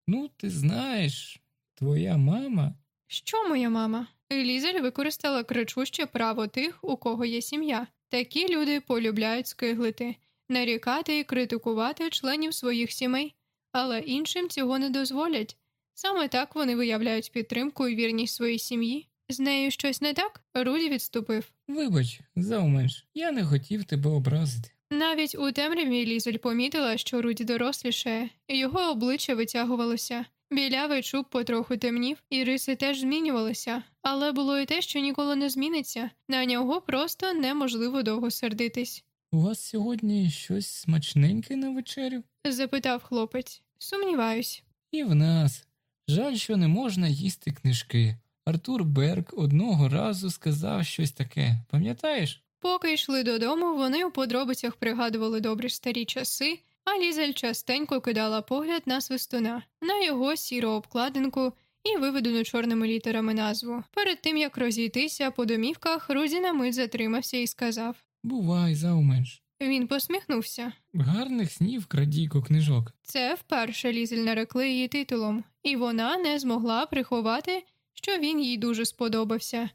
Ну, ти знаєш, твоя мама. Що моя мама? Лізель використала кричуще право тих, у кого є сім'я. Такі люди полюбляють скиглити, нарікати і критикувати членів своїх сімей, але іншим цього не дозволять. Саме так вони виявляють підтримку і вірність своїй сім'ї. З нею щось не так? Руді відступив. Вибач, завменш, я не хотів тебе образити. Навіть у темряві Лізель помітила, що Руді дорослішає, і його обличчя витягувалося. Білявий чуб потроху темнів, і риси теж змінювалися, але було і те, що ніколи не зміниться. На нього просто неможливо довго сердитись. У вас сьогодні щось смачненьке на вечерю? Запитав хлопець. Сумніваюсь. І в нас. Жаль, що не можна їсти книжки. Артур Берг одного разу сказав щось таке, пам'ятаєш? Поки йшли додому, вони у подробицях пригадували добрі старі часи, а Лізель частенько кидала погляд на свистуна, на його сіру обкладинку і виведену чорними літерами назву. Перед тим як розійтися по домівках, Руді на мить затримався і сказав: Бувай, завменш. Він посміхнувся. Гарних снів, крадійко книжок. Це вперше Лізель нарекли її титулом, і вона не змогла приховати, що він їй дуже сподобався.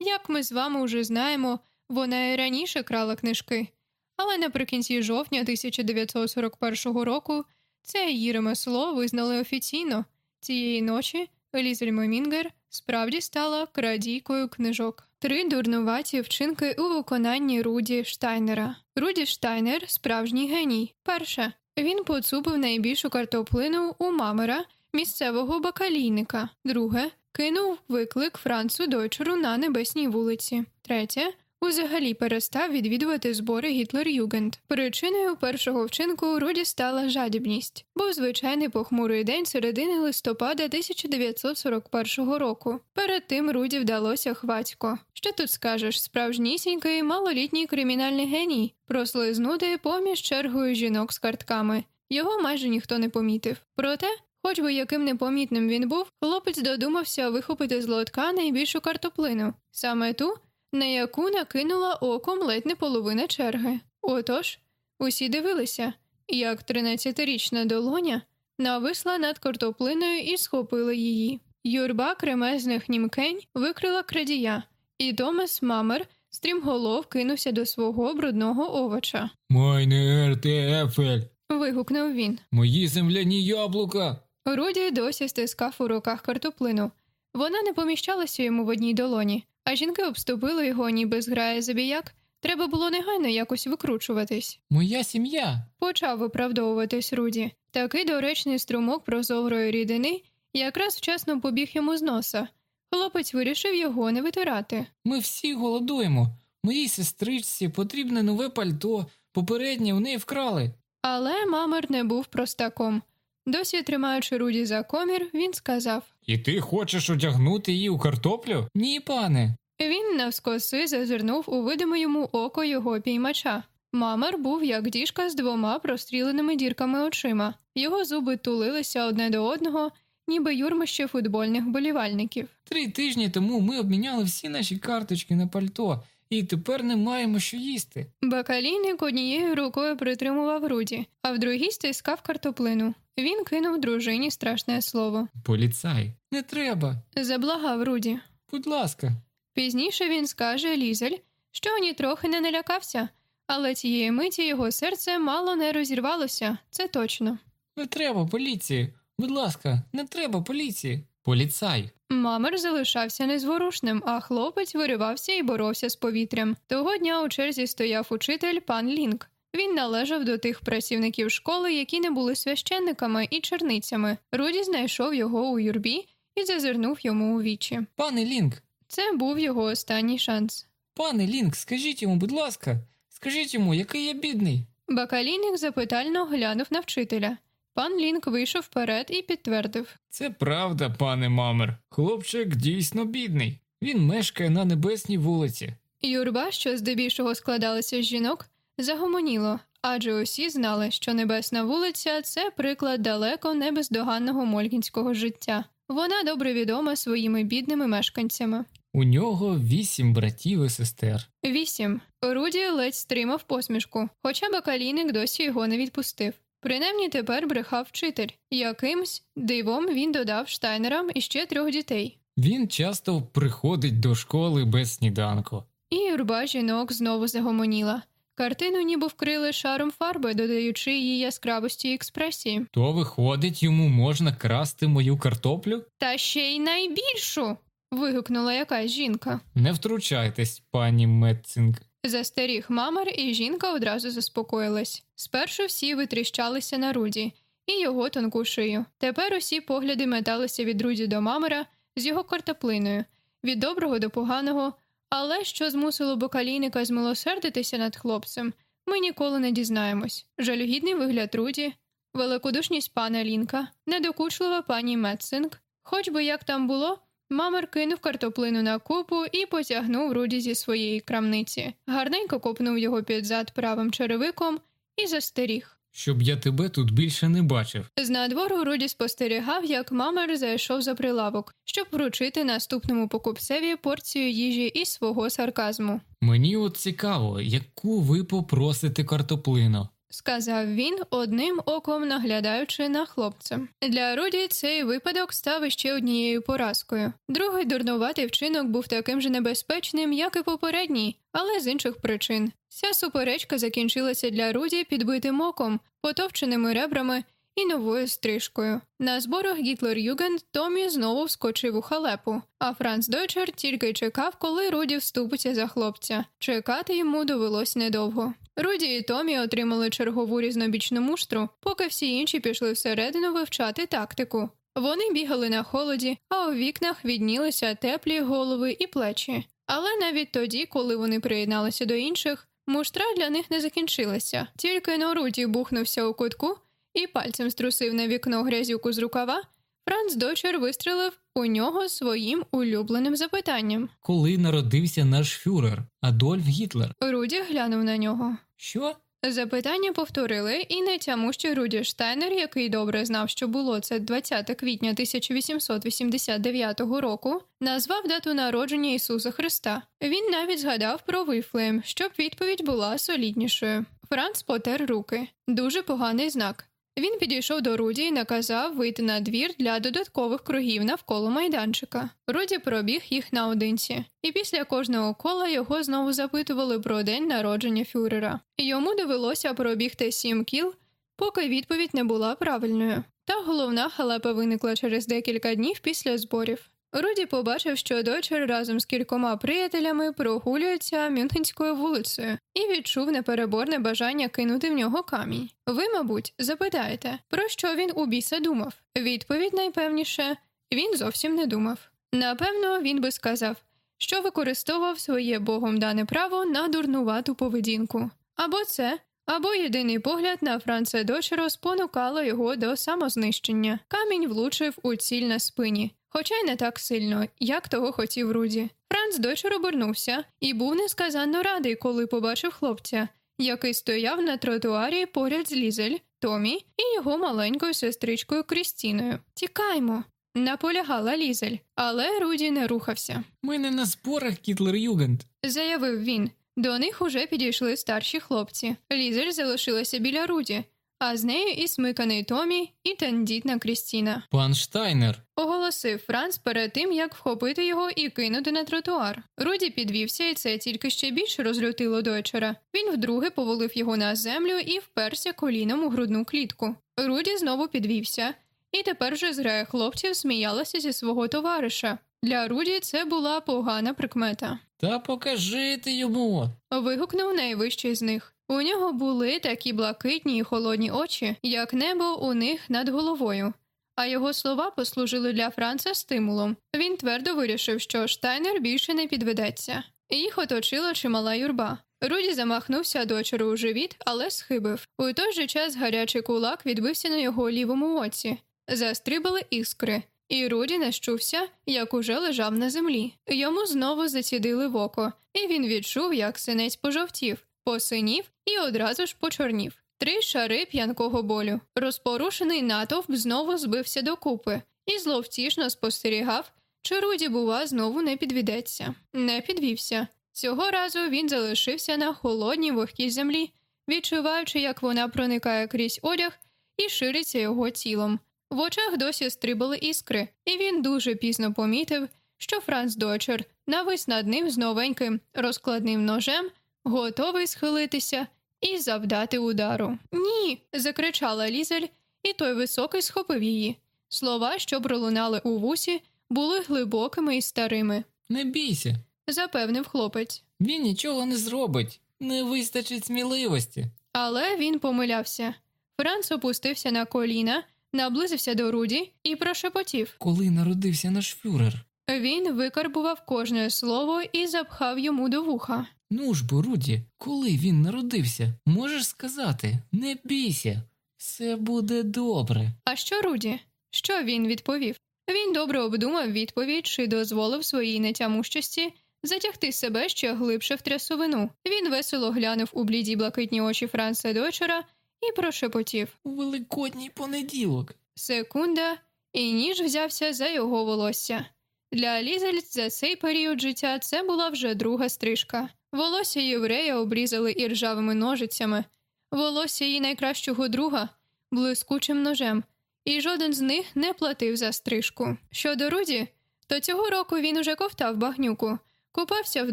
Як ми з вами уже знаємо, вона і раніше крала книжки, але наприкінці жовтня 1941 року це її ремесло визнали офіційно. Цієї ночі Лізель Момінгер справді стала крадійкою книжок. Три дурнуваті вчинки у виконанні Руді Штайнера. Руді Штайнер справжній геній. Перше, він поцупив найбільшу картоплину у мамера, місцевого бакалійника. Друге, кинув виклик Францу Дойчеру на небесній вулиці. Третє. Узагалі перестав відвідувати збори Гітлер-Югенд. Причиною першого вчинку Руді стала жадібність. Був звичайний похмурий день середини листопада 1941 року. Перед тим Руді вдалося хвацько. Що тут скажеш, справжнісінький малолітній кримінальний геній, прослизнути поміж чергою жінок з картками. Його майже ніхто не помітив. Проте Хоч би яким непомітним він був, хлопець додумався вихопити з лотка найбільшу картоплину, саме ту, на яку накинула оком ледь не половина черги. Отож, усі дивилися, як тринадцятирічна долоня нависла над картоплиною і схопила її. Юрба кремезних німкень викрила крадія, і Томас Мамер стрімголов кинувся до свого брудного овоча. Майне РТФЛ, Вигукнув він. мої земляні яблука. Руді досі стискав у руках картоплину. Вона не поміщалася йому в одній долоні, а жінки обступили його, ніби зграє забіяк. Треба було негайно якось викручуватись. Моя сім'я. Почав виправдовуватись Руді. Такий доречний струмок прозорої рідини якраз вчасно побіг йому з носа. Хлопець вирішив його не витирати. Ми всі голодуємо. Моїй сестричці потрібне нове пальто, попереднє в неї вкрали. Але мамер не був простаком. Досі тримаючи Руді за комір, він сказав: І ти хочеш одягнути її у картоплю? Ні, пане. Він навскоси зазирнув у видиме йому око його піймача. Мамер був як діжка з двома простріленими дірками очима. Його зуби тулилися одне до одного, ніби юрмище футбольних болівальників. Три тижні тому ми обміняли всі наші карточки на пальто, і тепер не маємо що їсти. Бакалійник однією рукою притримував Руді, а в другій стискав картоплину. Він кинув дружині страшне слово. Поліцай, не треба. Заблагав Руді. Будь ласка. Пізніше він скаже Лізель, що нітрохи не налякався, але цієї миті його серце мало не розірвалося, це точно. Не треба поліції. Будь ласка, не треба поліції. Поліцай. Мамер залишався незворушним, а хлопець виривався і боровся з повітрям. Того дня у черзі стояв учитель пан Лінк. Він належав до тих працівників школи, які не були священниками і черницями. Руді знайшов його у юрбі і зазирнув йому у вічі. Пане Лінк, Це був його останній шанс. пане Лінк, скажіть йому, будь ласка, скажіть йому, який я бідний. Бакалійник запитально глянув на вчителя. Пан Лінк вийшов вперед і підтвердив. Це правда, пане Мамер. Хлопчик дійсно бідний. Він мешкає на небесній вулиці. Юрба, що здебільшого складалася з жінок, загомоніло, адже усі знали, що небесна вулиця це приклад далеко не бездоганного молькінського життя. Вона добре відома своїми бідними мешканцями. У нього вісім братів і сестер. Вісім. Руді ледь стримав посмішку, хоча бакалійник досі його не відпустив. Принаймні тепер брехав вчитель. Якимсь дивом він додав штайнерам іще трьох дітей. Він часто приходить до школи без сніданку. І юрба жінок знову загомоніла. Картину ніби вкрили шаром фарби, додаючи її яскравості і експресії. То виходить, йому можна красти мою картоплю? Та ще й найбільшу. вигукнула якась жінка. Не втручайтесь, пані Метцинг. Застеріг мамер, і жінка одразу заспокоїлась. Спершу всі витріщалися на Руді і його тонку шию. Тепер усі погляди металися від Руді до мамера з його картоплиною, від доброго до поганого. Але що змусило бокалійника змилосердитися над хлопцем, ми ніколи не дізнаємось. Жалюгідний вигляд Руді, великодушність пана Лінка, недокучлива пані Метсинг. Хоч би як там було, мамер кинув картоплину на купу і потягнув Руді зі своєї крамниці, гарненько копнув його під зад правим черевиком і застеріг. Щоб я тебе тут більше не бачив. З надвору Руді спостерігав, як мамер зайшов за прилавок, щоб вручити наступному покупцеві порцію їжі і свого сарказму. Мені от цікаво, яку ви попросите картоплину. Сказав він, одним оком наглядаючи на хлопця. Для Руді цей випадок став іще однією поразкою. Другий дурнуватий вчинок був таким же небезпечним, як і попередній, але з інших причин. Ця суперечка закінчилася для Руді підбитим оком, потовченими ребрами і новою стрижкою. На зборах Гітлер Югенд Томі знову вскочив у халепу, а Франц Дойчер тільки чекав, коли Руді вступиться за хлопця. Чекати йому довелось недовго. Руді і Томі отримали чергову різнобічну муштру, поки всі інші пішли всередину вивчати тактику. Вони бігали на холоді, а у вікнах віднілися теплі голови і плечі. Але навіть тоді, коли вони приєдналися до інших, муштра для них не закінчилася. Тільки но Руді бухнувся у кутку і пальцем струсив на вікно грязюку з рукава. Франц Дочер вистрелив у нього своїм улюбленим запитанням. Коли народився наш фюрер Адольф Гітлер? Руді глянув на нього. Що? Запитання повторили, і не тямущий Руді Штайнер, який добре знав, що було це 20 квітня 1889 року, назвав дату народження Ісуса Христа. Він навіть згадав про Вифлеєм, щоб відповідь була соліднішою. Франц потер руки. Дуже поганий знак. Він підійшов до Руді і наказав вийти на двір для додаткових кругів навколо майданчика. Руді пробіг їх наодинці, і після кожного кола його знову запитували про день народження фюрера. Йому довелося пробігти сім кіл, поки відповідь не була правильною. Та головна халепа виникла через декілька днів після зборів. Руді побачив, що дочер разом з кількома приятелями прогулюється Мюнхенською вулицею і відчув непереборне бажання кинути в нього камінь. Ви, мабуть, запитаєте, про що він у біса думав? Відповідь найпевніше він зовсім не думав. Напевно, він би сказав, що використовував своє богом дане право на дурнувату поведінку. Або це, або єдиний погляд на Франца Дочеро спонукало його до самознищення. Камінь влучив у ціль на спині хоча й не так сильно, як того хотів Руді. Франц дочер обернувся і був несказанно радий, коли побачив хлопця, який стояв на тротуарі поряд з Лізель, Томі і його маленькою сестричкою Крістіною. Тікаймо. Наполягала Лізель, але Руді не рухався. Ми не на зборах Гітлер Югенд. Заявив він. До них уже підійшли старші хлопці. Лізель залишилася біля Руді, а з нею і смиканий Томі, і тендітна Крістіна. Пан Штайнер. Оголосив Франц перед тим, як вхопити його і кинути на тротуар. Руді підвівся, і це тільки ще більше розлютило дочера. Він вдруге повалив його на землю і вперся коліном у грудну клітку. Руді знову підвівся, і тепер вже зграя хлопців сміялася зі свого товариша. Для Руді це була погана прикмета. Та покажи ти йому. Вигукнув найвищий з них. У нього були такі блакитні й холодні очі, як небо у них над головою. А його слова послужили для Франца стимулом. Він твердо вирішив, що Штайнер більше не підведеться. Їх оточила чимала юрба. Руді замахнувся дочеру у живіт, але схибив. У той же час гарячий кулак відбився на його лівому оці. Застрибали іскри, і Руді нащувся, як уже лежав на землі. Йому знову зацідили в око, і він відчув, як синець пожовтів посинів і одразу ж почорнів. Три шари п'янкого болю. Розпорушений натовп знову збився докупи і зловтішно спостерігав, чи Руді, бува, знову не підведеться. Не підвівся. Цього разу він залишився на холодній вогкій землі, відчуваючи, як вона проникає крізь одяг і шириться його тілом. В очах досі стрибали іскри, і він дуже пізно помітив, що Франц Дойчер навис над ним з новеньким розкладним ножем, готовий схилитися і завдати удару. Ні. закричала Лізель, і той високий схопив її. Слова, що пролунали у вусі, були глибокими і старими, Не бійся, запевнив хлопець. він нічого не зробить, не вистачить сміливості. Але він помилявся. Франц опустився на коліна, наблизився до Руді і прошепотів. Коли народився наш фюрер? Він викарбував кожне слово і запхав йому до вуха. Ну ж бо, Руді, коли він народився, можеш сказати, не бійся, все буде добре. А що Руді? Що він відповів? Він добре обдумав відповідь чи дозволив своїй нетямущості затягти себе ще глибше в трясовину. Він весело глянув у бліді блакитні очі Франца дочора і прошепотів. У великодній понеділок. Секунда, і ніж взявся за його волосся. Для Лізель за цей період життя це була вже друга стрижка. Волосся єврея обрізали іржавими ножицями, волосся її найкращого друга блискучим ножем, і жоден з них не платив за стрижку. Щодо Руді, то цього року він уже ковтав багнюку, купався в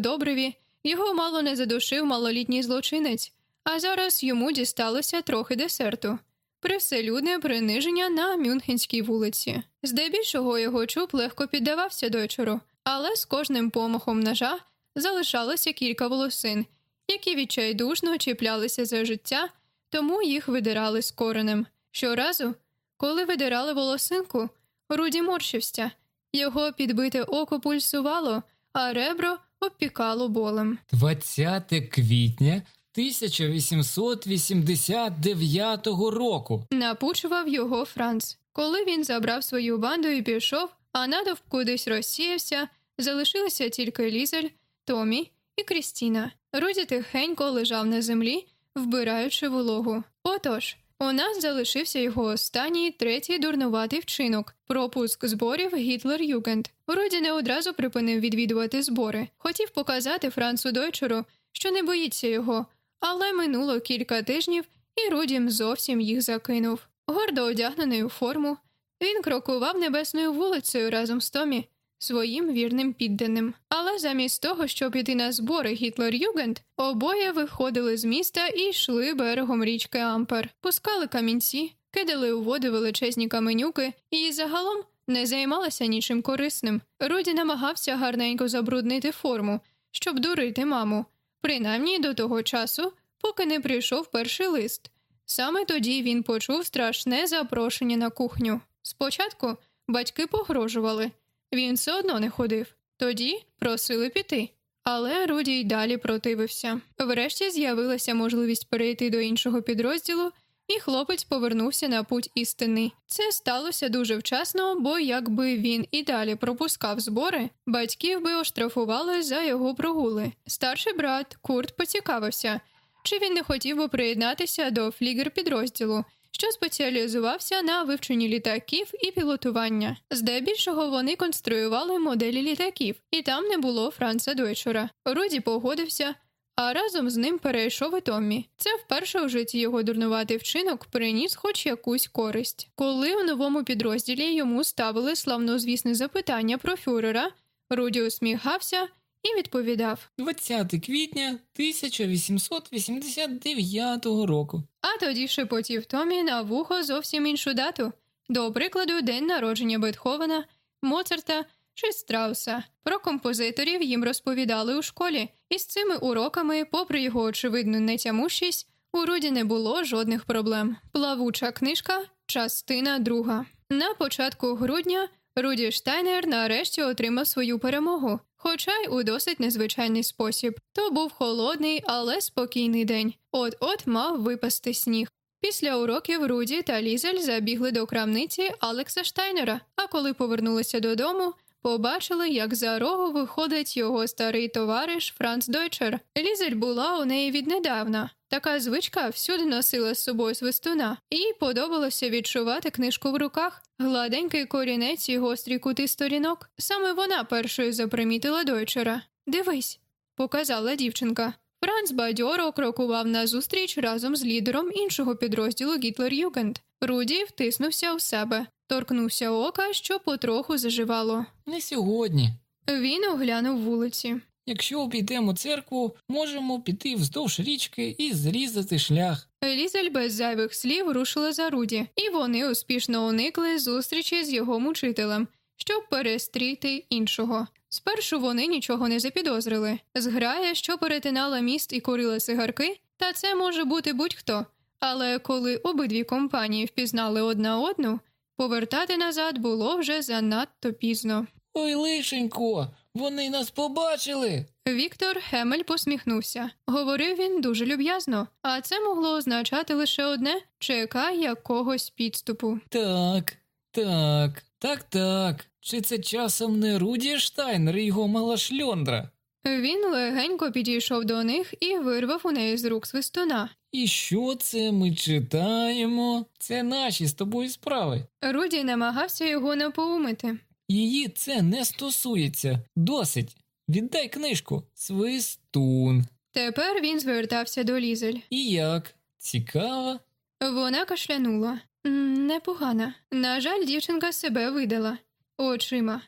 добриві, його мало не задушив малолітній злочинець, а зараз йому дісталося трохи десерту. Привселюдне приниження на Мюнхенській вулиці. Здебільшого його чуб легко піддавався дочору, але з кожним помахом ножа залишалося кілька волосин, які відчайдушно чіплялися за життя, тому їх видирали з коренем. Щоразу, коли видирали волосинку, Руді морщився, його підбите око пульсувало, а ребро обпікало болем. 20 квітня 1889 року. Напучував його Франц. Коли він забрав свою банду і пішов, а натовп кудись розсіявся, залишилися тільки Лізель, Томі і Крістіна. Руді тихенько лежав на землі, вбираючи вологу. Отож, у нас залишився його останній третій дурнуватий вчинок пропуск зборів Гітлер Югенд. Руді не одразу припинив відвідувати збори. Хотів показати Францу Дойчеру, що не боїться його, але минуло кілька тижнів, і Рудім зовсім їх закинув. Гордо одягнений у форму, він крокував небесною вулицею разом з Томі, своїм вірним підданим. Але замість того, щоб іти на збори Гітлер Югенд, обоє виходили з міста і йшли берегом річки Ампер, пускали камінці, кидали у води величезні каменюки і загалом не займалися нічим корисним. Руді намагався гарненько забруднити форму, щоб дурити маму, принаймні до того часу, поки не прийшов перший лист. Саме тоді він почув страшне запрошення на кухню. Спочатку батьки погрожували, він все одно не ходив. Тоді просили піти. Але Руді й далі противився. Врешті з'явилася можливість перейти до іншого підрозділу, і хлопець повернувся на путь істини. Це сталося дуже вчасно, бо якби він і далі пропускав збори, батьків би оштрафували за його прогули. Старший брат Курт поцікавився, чи він не хотів би приєднатися до флігер підрозділу, що спеціалізувався на вивченні літаків і пілотування. Здебільшого вони конструювали моделі літаків, і там не було Франца Дойчера. Руді погодився. А разом з ним перейшов і Томмі. Це вперше у житті його дурнуватий вчинок приніс хоч якусь користь. Коли у новому підрозділі йому ставили славнозвісне запитання про фюрера, Руді усміхався і відповідав: 20 квітня 1889 року. А тоді шепотів Томі на вухо зовсім іншу дату. До прикладу, день народження Бетховена, Моцарта чи Страуса. Про композиторів їм розповідали у школі, і з цими уроками, попри його очевидну нетямущість, у Руді не було жодних проблем. Плавуча книжка, частина друга. На початку грудня Руді Штайнер нарешті отримав свою перемогу, хоча й у досить незвичайний спосіб. То був холодний, але спокійний день. От-от мав випасти сніг. Після уроків Руді та Лізель забігли до крамниці Алекса Штайнера, а коли повернулися додому, побачили, як за рогу виходить його старий товариш Франц Дойчер. Лізель була у неї віднедавна. Така звичка всюди носила з собою свистуна, і їй подобалося відчувати книжку в руках, гладенький корінець і гострі кути сторінок. Саме вона першою запримітила Дойчера. Дивись, показала дівчинка. Франц бадьоро крокував назустріч разом з лідером іншого підрозділу Гітлер Югенд. Руді втиснувся у себе, торкнувся ока, що потроху заживало. Не сьогодні. Він оглянув вулиці. Якщо обійдемо церкву, можемо піти вздовж річки і зрізати шлях. Лізель без зайвих слів рушила за Руді, і вони успішно уникли зустрічі з його мучителем, щоб перестріти іншого. Спершу вони нічого не запідозрили. Зграя, що перетинала міст і курила сигарки, та це може бути будь-хто. Але коли обидві компанії впізнали одна одну, повертати назад було вже занадто пізно. Ой, лишенько, вони нас побачили. Віктор Хемель посміхнувся. Говорив він дуже люб'язно, а це могло означати лише одне чекай якогось підступу. Так, так, так, так. Чи це часом не Руді Штайнер і його мала шльондра? Він легенько підійшов до них і вирвав у неї з рук свистуна. І що це ми читаємо? Це наші з тобою справи. Руді намагався його напоумити. Її це не стосується. Досить. Віддай книжку. Свистун. Тепер він звертався до Лізель. І як? Цікаво? Вона кашлянула. Непогана. На жаль, дівчинка себе видала очима.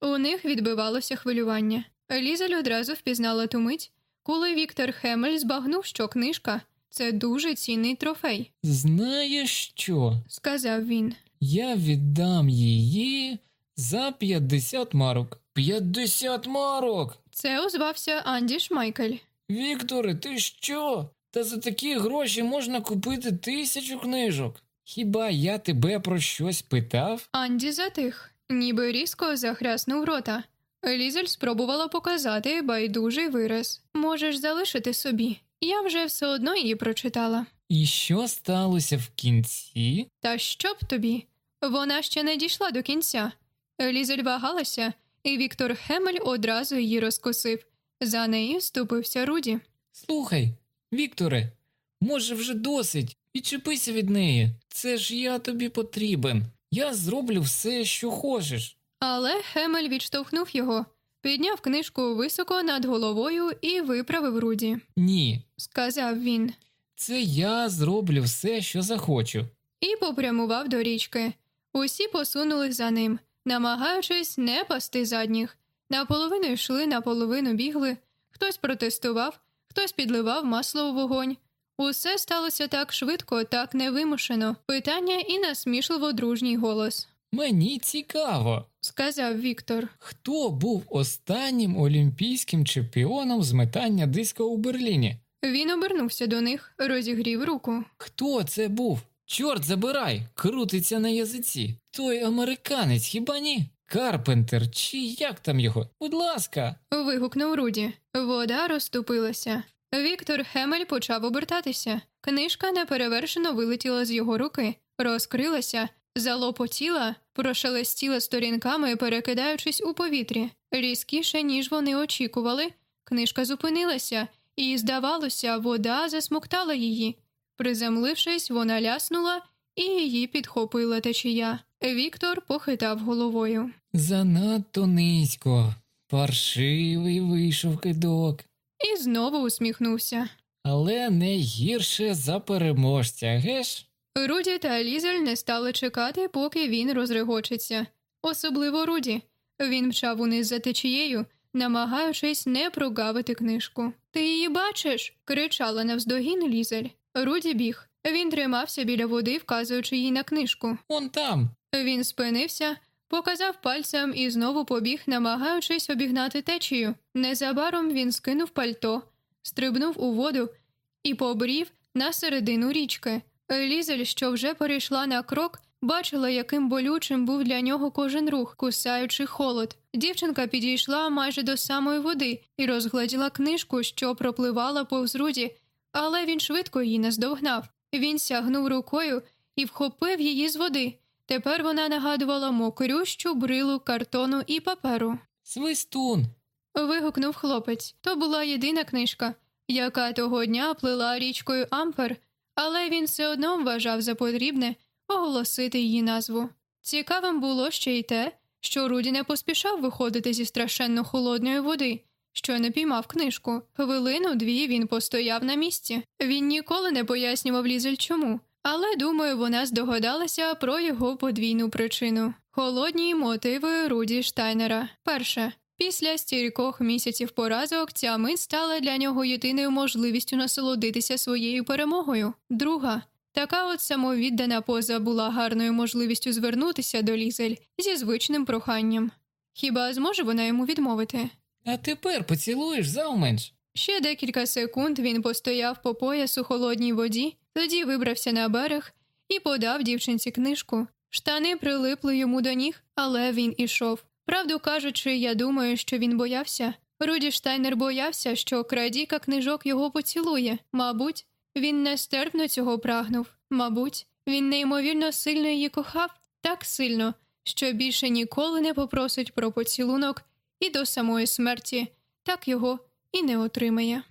У них відбивалося хвилювання. Лізель одразу впізнала ту мить, коли Віктор Хемель збагнув, що книжка це дуже цінний трофей, Знаєш що? сказав він. Я віддам її за 50 марок. 50 марок! Це озвався Анді Шмайкель. Вікторе, ти що? Та за такі гроші можна купити тисячу книжок. Хіба я тебе про щось питав? Анді затих, ніби різко захряснув рота. Лізель спробувала показати байдужий вираз. Можеш залишити собі. Я вже все одно її прочитала. І що сталося в кінці? Та що б тобі? Вона ще не дійшла до кінця. Лізель вагалася, і Віктор Хемель одразу її розкосив. За нею ступився Руді. Слухай, Вікторе, може вже досить. Відчепися від неї. Це ж я тобі потрібен. Я зроблю все, що хочеш. Але Хемель відштовхнув його, підняв книжку високо над головою і виправив Руді. Ні, Сказав він. це я зроблю все, що захочу. і попрямував до річки. Усі посунулись за ним, намагаючись не пасти задніх. Наполовину йшли, наполовину бігли, хтось протестував, хтось підливав масло у вогонь. Усе сталося так швидко, так невимушено. Питання і насмішливо дружній голос. Мені цікаво, Сказав Віктор. хто був останнім олімпійським чемпіоном з метання диска у Берліні? Він обернувся до них, розігрів руку. Хто це був? Чорт забирай, крутиться на язиці. Той американець, хіба ні? Карпентер, чи як там його? Будь ласка. Вигукнув Руді. Вода розступилася. Віктор Хемель почав обертатися. Книжка неперевершено вилетіла з його руки, розкрилася, залопотіла, прошелестіла сторінками, перекидаючись у повітрі. Різкіше, ніж вони очікували, книжка зупинилася, і, здавалося, вода засмоктала її. Приземлившись, вона ляснула, і її підхопила течія. Віктор похитав головою. Занадто низько. Паршивий вийшов кидок. І знову усміхнувся. Але не гірше за переможця, геш? Руді та Лізель не стали чекати, поки він розрегочеться. Особливо Руді. Він мчав униз за течією, намагаючись не прогавити книжку. Ти її бачиш? кричала навздогін Лізель. Руді біг. Він тримався біля води, вказуючи їй на книжку. Он там. Він спинився, показав пальцем і знову побіг, намагаючись обігнати течію. Незабаром він скинув пальто, стрибнув у воду і побрів на середину річки. Лізель, що вже перейшла на крок, бачила, яким болючим був для нього кожен рух, кусаючи холод. Дівчинка підійшла майже до самої води і розгледіла книжку, що пропливала повз руді, але він швидко її наздовгнав. Він сягнув рукою і вхопив її з води. Тепер вона нагадувала мокрющу брилу картону і паперу. Свистун. Вигукнув хлопець. То була єдина книжка, яка того дня плила річкою Ампер, але він все одно вважав за потрібне оголосити її назву. Цікавим було ще й те, що Руді не поспішав виходити зі страшенно холодної води, що не піймав книжку. Хвилину дві він постояв на місці. Він ніколи не пояснював Лізель чому, але думаю, вона здогадалася про його подвійну причину. Холодні мотиви Руді Штайнера. Перше. Після стількох місяців поразок ця мить стала для нього єдиною можливістю насолодитися своєю перемогою. Друга така от самовіддана поза була гарною можливістю звернутися до Лізель зі звичним проханням. Хіба зможе вона йому відмовити? А тепер поцілуєш завменш. Ще декілька секунд він постояв по пояс у холодній воді, тоді вибрався на берег і подав дівчинці книжку. Штани прилипли йому до ніг, але він ішов. Правду кажучи, я думаю, що він боявся. Руді Штайнер боявся, що крадіка книжок його поцілує. Мабуть, він нестерпно цього прагнув. Мабуть, він неймовірно сильно її кохав, так сильно, що більше ніколи не попросить про поцілунок і до самої смерті, так його і не отримає.